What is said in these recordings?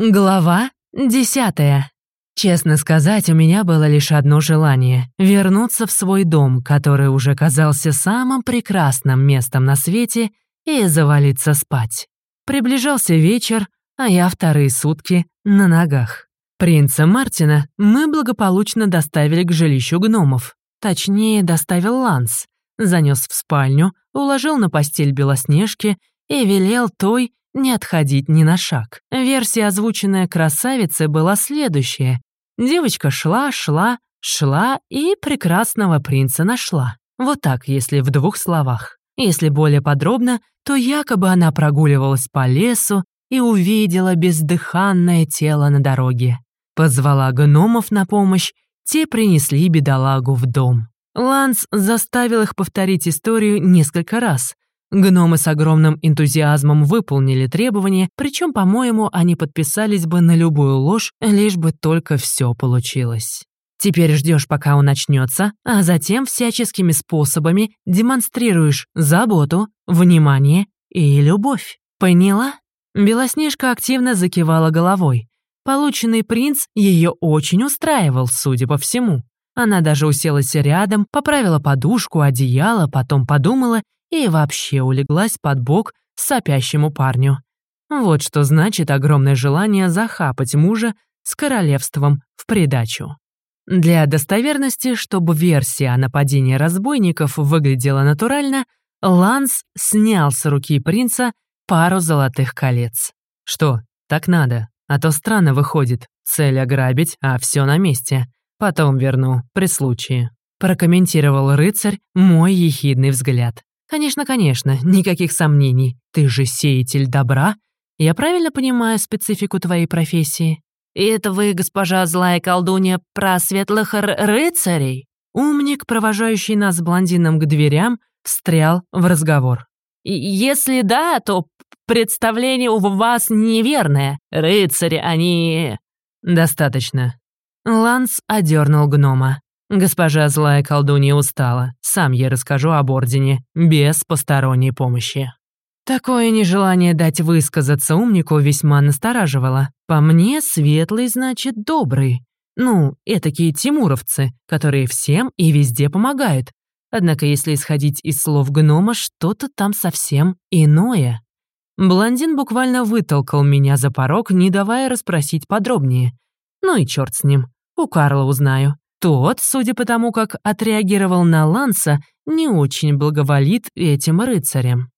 Глава десятая. Честно сказать, у меня было лишь одно желание — вернуться в свой дом, который уже казался самым прекрасным местом на свете, и завалиться спать. Приближался вечер, а я вторые сутки на ногах. Принца Мартина мы благополучно доставили к жилищу гномов. Точнее, доставил Ланс. Занес в спальню, уложил на постель Белоснежки и велел той не отходить ни на шаг. Версия, озвученная красавицы, была следующая. Девочка шла, шла, шла и прекрасного принца нашла. Вот так, если в двух словах. Если более подробно, то якобы она прогуливалась по лесу и увидела бездыханное тело на дороге. Позвала гномов на помощь, те принесли бедолагу в дом. Ланс заставил их повторить историю несколько раз, Гномы с огромным энтузиазмом выполнили требования, причем, по-моему, они подписались бы на любую ложь, лишь бы только все получилось. Теперь ждешь, пока он начнется, а затем всяческими способами демонстрируешь заботу, внимание и любовь. Поняла? Белоснежка активно закивала головой. Полученный принц ее очень устраивал, судя по всему. Она даже уселась рядом, поправила подушку, одеяло, потом подумала и вообще улеглась под бок сопящему парню. Вот что значит огромное желание захапать мужа с королевством в придачу. Для достоверности, чтобы версия о нападении разбойников выглядела натурально, Ланс снял с руки принца пару золотых колец. Что, так надо, а то странно выходит, цель ограбить, а все на месте. Потом верну, при случае. Прокомментировал рыцарь мой ехидный взгляд. «Конечно, конечно, никаких сомнений. Ты же сеятель добра. Я правильно понимаю специфику твоей профессии?» «И это вы, госпожа злая колдунья, про светлых рыцарей?» Умник, провожающий нас с блондином к дверям, встрял в разговор. «Если да, то представление у вас неверное. Рыцари, они...» «Достаточно». Ланс одернул гнома. Госпожа злая колдунья устала. Сам я расскажу об Ордене, без посторонней помощи. Такое нежелание дать высказаться умнику весьма настораживало. По мне, светлый значит добрый. Ну, этакие тимуровцы, которые всем и везде помогают. Однако, если исходить из слов гнома, что-то там совсем иное. Блондин буквально вытолкал меня за порог, не давая расспросить подробнее. Ну и черт с ним. У Карла узнаю. Тот, судя по тому, как отреагировал на Ланса, не очень благоволит этим рыцарям.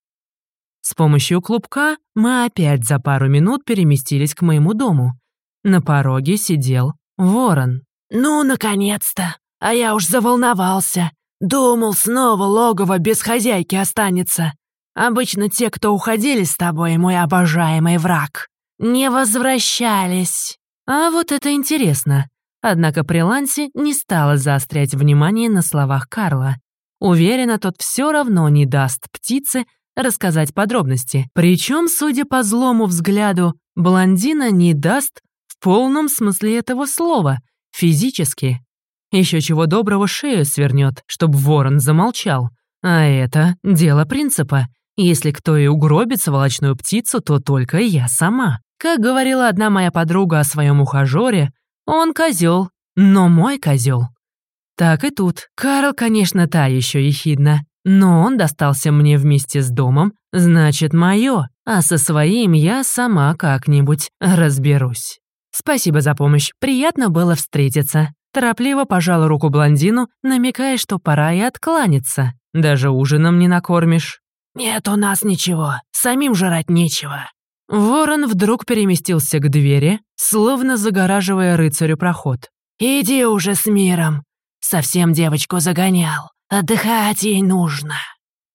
С помощью клубка мы опять за пару минут переместились к моему дому. На пороге сидел ворон. «Ну, наконец-то! А я уж заволновался. Думал, снова логово без хозяйки останется. Обычно те, кто уходили с тобой, мой обожаемый враг, не возвращались. А вот это интересно. Однако при Лансе не стала заострять внимание на словах Карла. Уверена, тот все равно не даст птице рассказать подробности. Причем, судя по злому взгляду, блондина не даст в полном смысле этого слова, физически. Еще чего доброго шею свернет, чтобы ворон замолчал. А это дело принципа. Если кто и угробит сволочную птицу, то только я сама. Как говорила одна моя подруга о своем ухажёре, он козел, но мой козел. Так и тут. Карл, конечно, та еще ехидна. Но он достался мне вместе с домом, значит, мое, а со своим я сама как-нибудь разберусь. Спасибо за помощь, приятно было встретиться. Торопливо пожала руку блондину, намекая, что пора и откланяться. Даже ужином не накормишь. «Нет у нас ничего, самим жрать нечего», Ворон вдруг переместился к двери, словно загораживая рыцарю проход. «Иди уже с миром! Совсем девочку загонял. Отдыхать ей нужно!»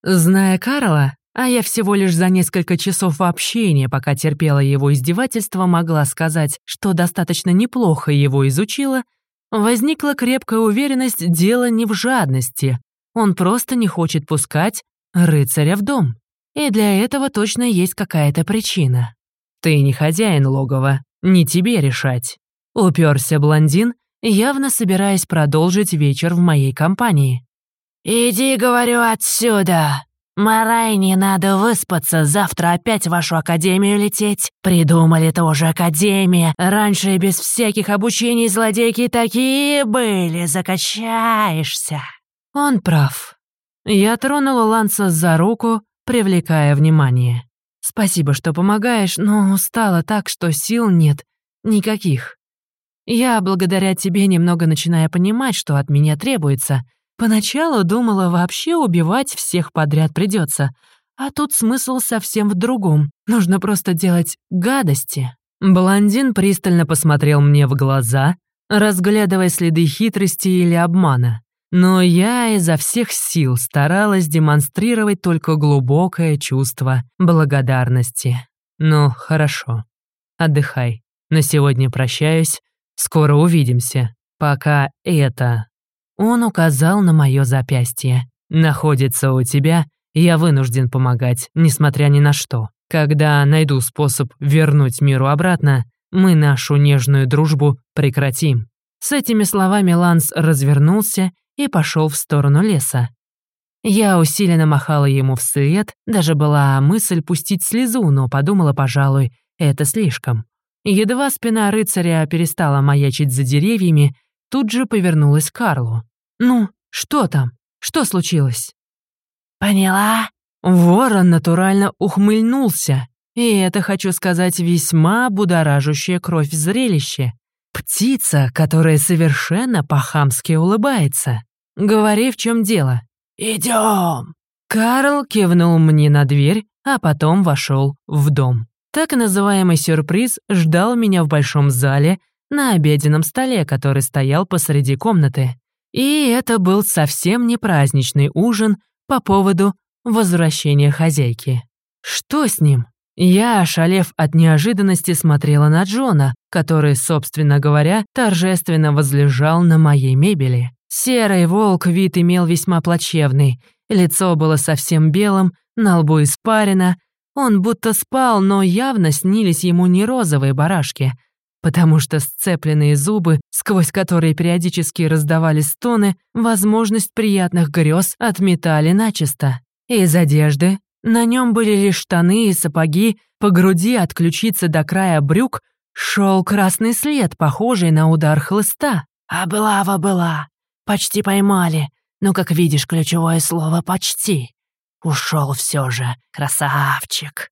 Зная Карла, а я всего лишь за несколько часов общения, пока терпела его издевательство, могла сказать, что достаточно неплохо его изучила, возникла крепкая уверенность дело не в жадности. Он просто не хочет пускать рыцаря в дом. И для этого точно есть какая-то причина. Ты не хозяин логова, не тебе решать. Уперся блондин, явно собираясь продолжить вечер в моей компании. «Иди, говорю, отсюда!» «Марайне надо выспаться, завтра опять в вашу академию лететь. Придумали тоже академия. Раньше без всяких обучений злодейки такие были, закачаешься». Он прав. Я тронула Ланса за руку, привлекая внимание. «Спасибо, что помогаешь, но устала так, что сил нет. Никаких. Я благодаря тебе немного начинаю понимать, что от меня требуется. Поначалу думала, вообще убивать всех подряд придется, а тут смысл совсем в другом. Нужно просто делать гадости». Блондин пристально посмотрел мне в глаза, разглядывая следы хитрости или обмана. Но я изо всех сил старалась демонстрировать только глубокое чувство благодарности. Ну, хорошо. Отдыхай. На сегодня прощаюсь. Скоро увидимся. Пока это... Он указал на мое запястье. Находится у тебя, я вынужден помогать, несмотря ни на что. Когда найду способ вернуть миру обратно, мы нашу нежную дружбу прекратим. С этими словами Ланс развернулся и пошел в сторону леса. Я усиленно махала ему вслед, даже была мысль пустить слезу, но подумала, пожалуй, это слишком. Едва спина рыцаря перестала маячить за деревьями, тут же повернулась к Карлу. «Ну, что там? Что случилось?» «Поняла?» Ворон натурально ухмыльнулся, и это, хочу сказать, весьма будоражащее кровь зрелище. Птица, которая совершенно по-хамски улыбается. Говори, в чем дело. Идем. Карл кивнул мне на дверь, а потом вошел в дом. Так называемый сюрприз ждал меня в большом зале на обеденном столе, который стоял посреди комнаты. И это был совсем не праздничный ужин по поводу возвращения хозяйки. Что с ним? Я, ошалев от неожиданности, смотрела на Джона, который, собственно говоря, торжественно возлежал на моей мебели. Серый волк вид имел весьма плачевный. Лицо было совсем белым, на лбу испарено. Он будто спал, но явно снились ему не розовые барашки, потому что сцепленные зубы, сквозь которые периодически раздавались стоны, возможность приятных грез отметали начисто. Из одежды на нем были лишь штаны и сапоги, по груди от ключицы до края брюк шел красный след, похожий на удар хлыста. «Облава была. Почти поймали. Ну, как видишь, ключевое слово «почти». Ушел все же, красавчик».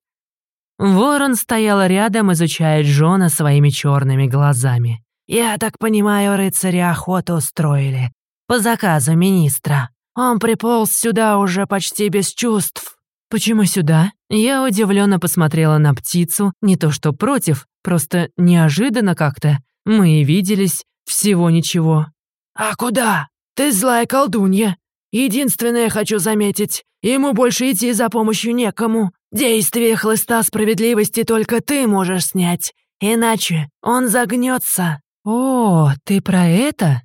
Ворон стоял рядом, изучая Джона своими черными глазами. «Я так понимаю, рыцари охоту устроили. По заказу министра. Он приполз сюда уже почти без чувств. «Почему сюда?» Я удивленно посмотрела на птицу, не то что против, просто неожиданно как-то. Мы и виделись, всего ничего. «А куда? Ты злая колдунья. Единственное хочу заметить, ему больше идти за помощью некому. Действие хлыста справедливости только ты можешь снять, иначе он загнется. «О, ты про это?»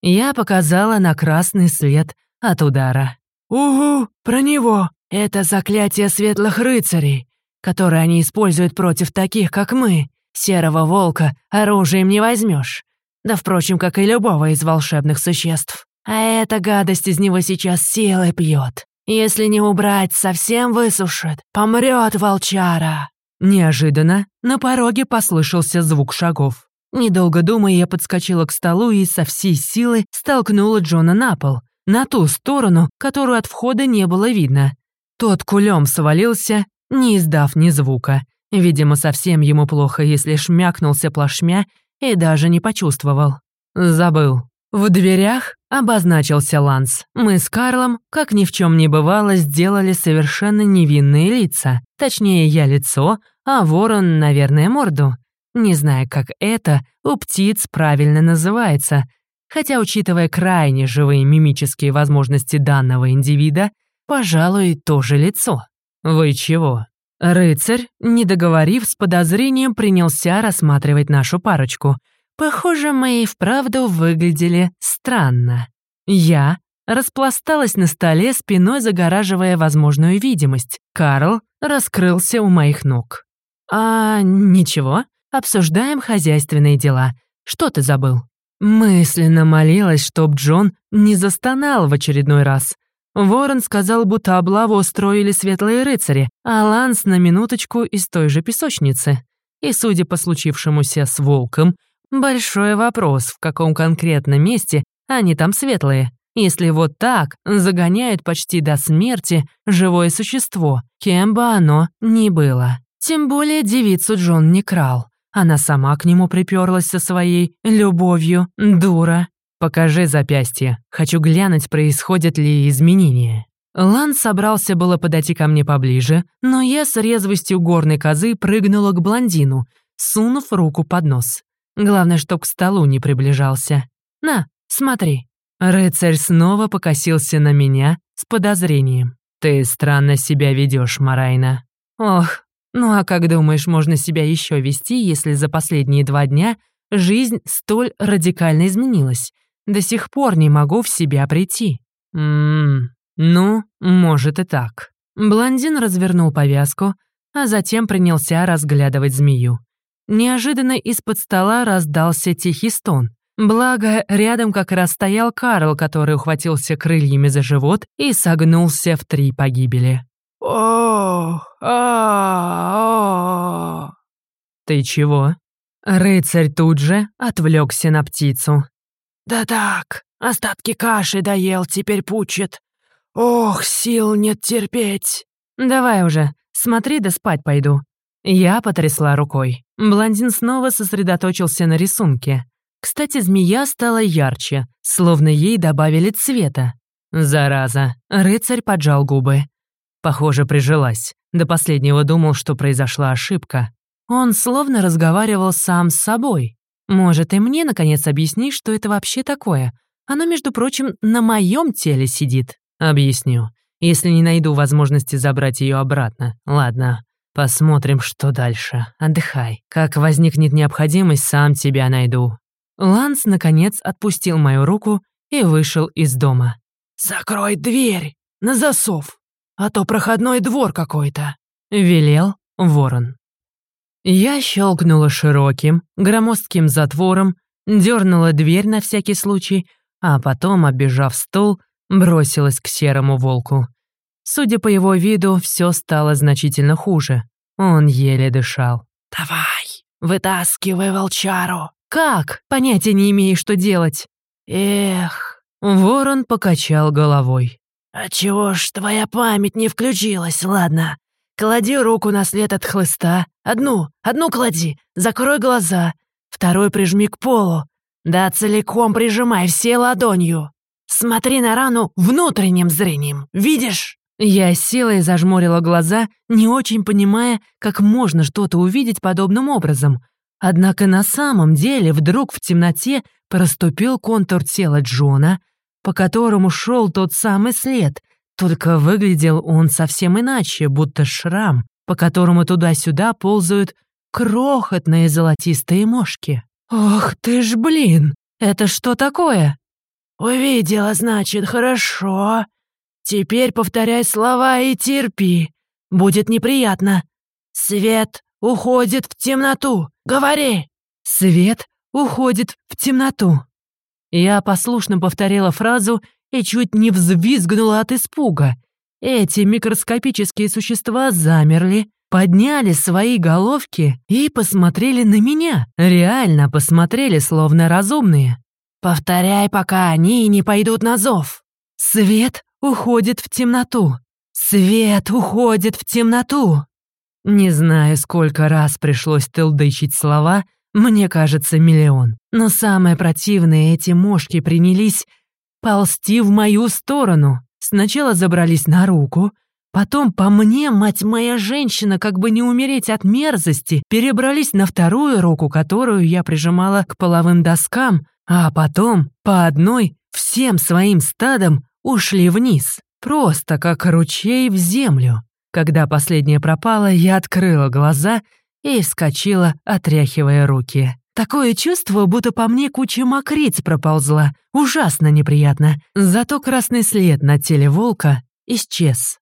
Я показала на красный след от удара. «Угу, про него. Это заклятие светлых рыцарей, которое они используют против таких, как мы. Серого волка оружием не возьмешь. Да, впрочем, как и любого из волшебных существ. А эта гадость из него сейчас силой пьет. Если не убрать, совсем высушит. Помрет волчара. Неожиданно на пороге послышался звук шагов. Недолго думая, я подскочила к столу и со всей силы столкнула Джона на пол, на ту сторону, которую от входа не было видно. Тот кулем свалился, не издав ни звука. Видимо, совсем ему плохо, если шмякнулся плашмя и даже не почувствовал. Забыл. В дверях обозначился Ланс. Мы с Карлом, как ни в чем не бывало, сделали совершенно невинные лица. Точнее, я лицо, а ворон, наверное, морду. Не знаю, как это у птиц правильно называется. Хотя, учитывая крайне живые мимические возможности данного индивида, Пожалуй, тоже лицо. Вы чего? Рыцарь, не договорив, с подозрением принялся рассматривать нашу парочку. Похоже, мы и вправду выглядели странно. Я распласталась на столе, спиной загораживая возможную видимость. Карл раскрылся у моих ног. «А, ничего, обсуждаем хозяйственные дела. Что ты забыл?» Мысленно молилась, чтоб Джон не застонал в очередной раз. Ворон сказал, будто облаву устроили светлые рыцари, а Ланс на минуточку из той же песочницы. И, судя по случившемуся с волком, большой вопрос, в каком конкретном месте они там светлые. Если вот так загоняют почти до смерти живое существо, кем бы оно ни было. Тем более девицу Джон не крал. Она сама к нему приперлась со своей любовью, дура. «Покажи запястье. Хочу глянуть, происходят ли изменения». Лан собрался было подойти ко мне поближе, но я с резвостью горной козы прыгнула к блондину, сунув руку под нос. Главное, чтоб к столу не приближался. «На, смотри». Рыцарь снова покосился на меня с подозрением. «Ты странно себя ведешь, Марайна». «Ох, ну а как думаешь, можно себя еще вести, если за последние два дня жизнь столь радикально изменилась? До сих пор не могу в себя прийти». «Ммм, ну, может и так». Блондин развернул повязку, а затем принялся разглядывать змею. Неожиданно из-под стола раздался тихий стон. Благо, рядом как раз стоял Карл, который ухватился крыльями за живот и согнулся в три погибели. «Ох, а, «Ты чего?» Рыцарь тут же отвлекся на птицу. «Да так, остатки каши доел, теперь пучит. Ох, сил нет терпеть». «Давай уже, смотри да спать пойду». Я потрясла рукой. Блондин снова сосредоточился на рисунке. Кстати, змея стала ярче, словно ей добавили цвета. Зараза. Рыцарь поджал губы. Похоже, прижилась. До последнего думал, что произошла ошибка. Он словно разговаривал сам с собой. Может, и мне, наконец, объяснишь, что это вообще такое? Оно, между прочим, на моем теле сидит. Объясню. Если не найду возможности забрать ее обратно. Ладно, посмотрим, что дальше. Отдыхай. Как возникнет необходимость, сам тебя найду. Ланс, наконец, отпустил мою руку и вышел из дома. «Закрой дверь! На засов! А то проходной двор какой-то!» — велел ворон. Я щелкнула широким, громоздким затвором, дернула дверь на всякий случай, а потом, оббежав стол, бросилась к серому волку. Судя по его виду, все стало значительно хуже. Он еле дышал. «Давай, вытаскивай волчару!» «Как? Понятия не имею, что делать». «Эх». Ворон покачал головой. «А чего ж твоя память не включилась? Ладно, клади руку на след от хлыста. Одну, одну клади, закрой глаза. Второй прижми к полу. Да целиком прижимай все ладонью. Смотри на рану внутренним зрением. Видишь?» Я и зажмурила глаза, не очень понимая, как можно что-то увидеть подобным образом — Однако на самом деле вдруг в темноте проступил контур тела Джона, по которому шел тот самый след, только выглядел он совсем иначе, будто шрам, по которому туда-сюда ползают крохотные золотистые мошки. «Ох ты ж, блин! Это что такое?» «Увидела, значит, хорошо. Теперь повторяй слова и терпи. Будет неприятно. Свет уходит в темноту. Говори!» «Свет уходит в темноту». Я послушно повторила фразу и чуть не взвизгнула от испуга. Эти микроскопические существа замерли, подняли свои головки и посмотрели на меня. Реально посмотрели, словно разумные. «Повторяй, пока они не пойдут на зов». «Свет уходит в темноту. Свет уходит в темноту». Не знаю, сколько раз пришлось тылдычить слова, мне кажется, миллион. Но самое противное, эти мошки принялись ползти в мою сторону. Сначала забрались на руку, потом по мне, мать моя женщина, как бы не умереть от мерзости, перебрались на вторую руку, которую я прижимала к половым доскам, а потом по одной всем своим стадом ушли вниз, просто как ручей в землю. Когда последняя пропала, я открыла глаза и вскочила, отряхивая руки. Такое чувство, будто по мне куча мокриц проползла. Ужасно неприятно. Зато красный след на теле волка исчез.